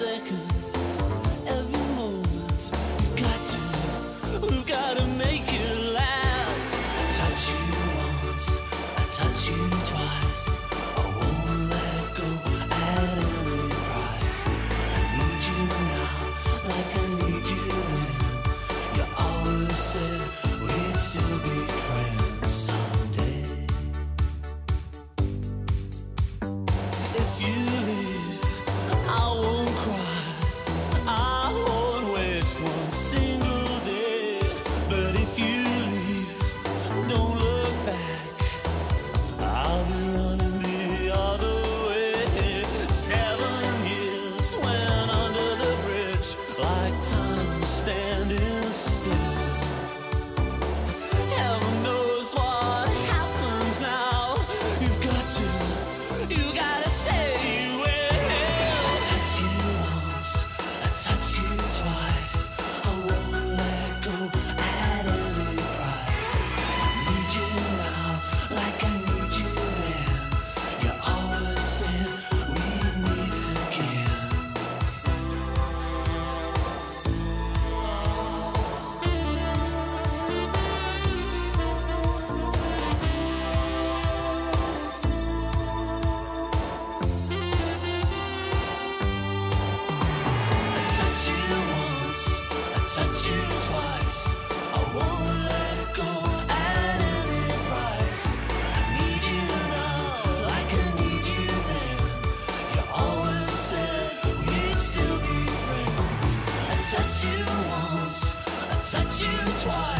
second. touch you twice.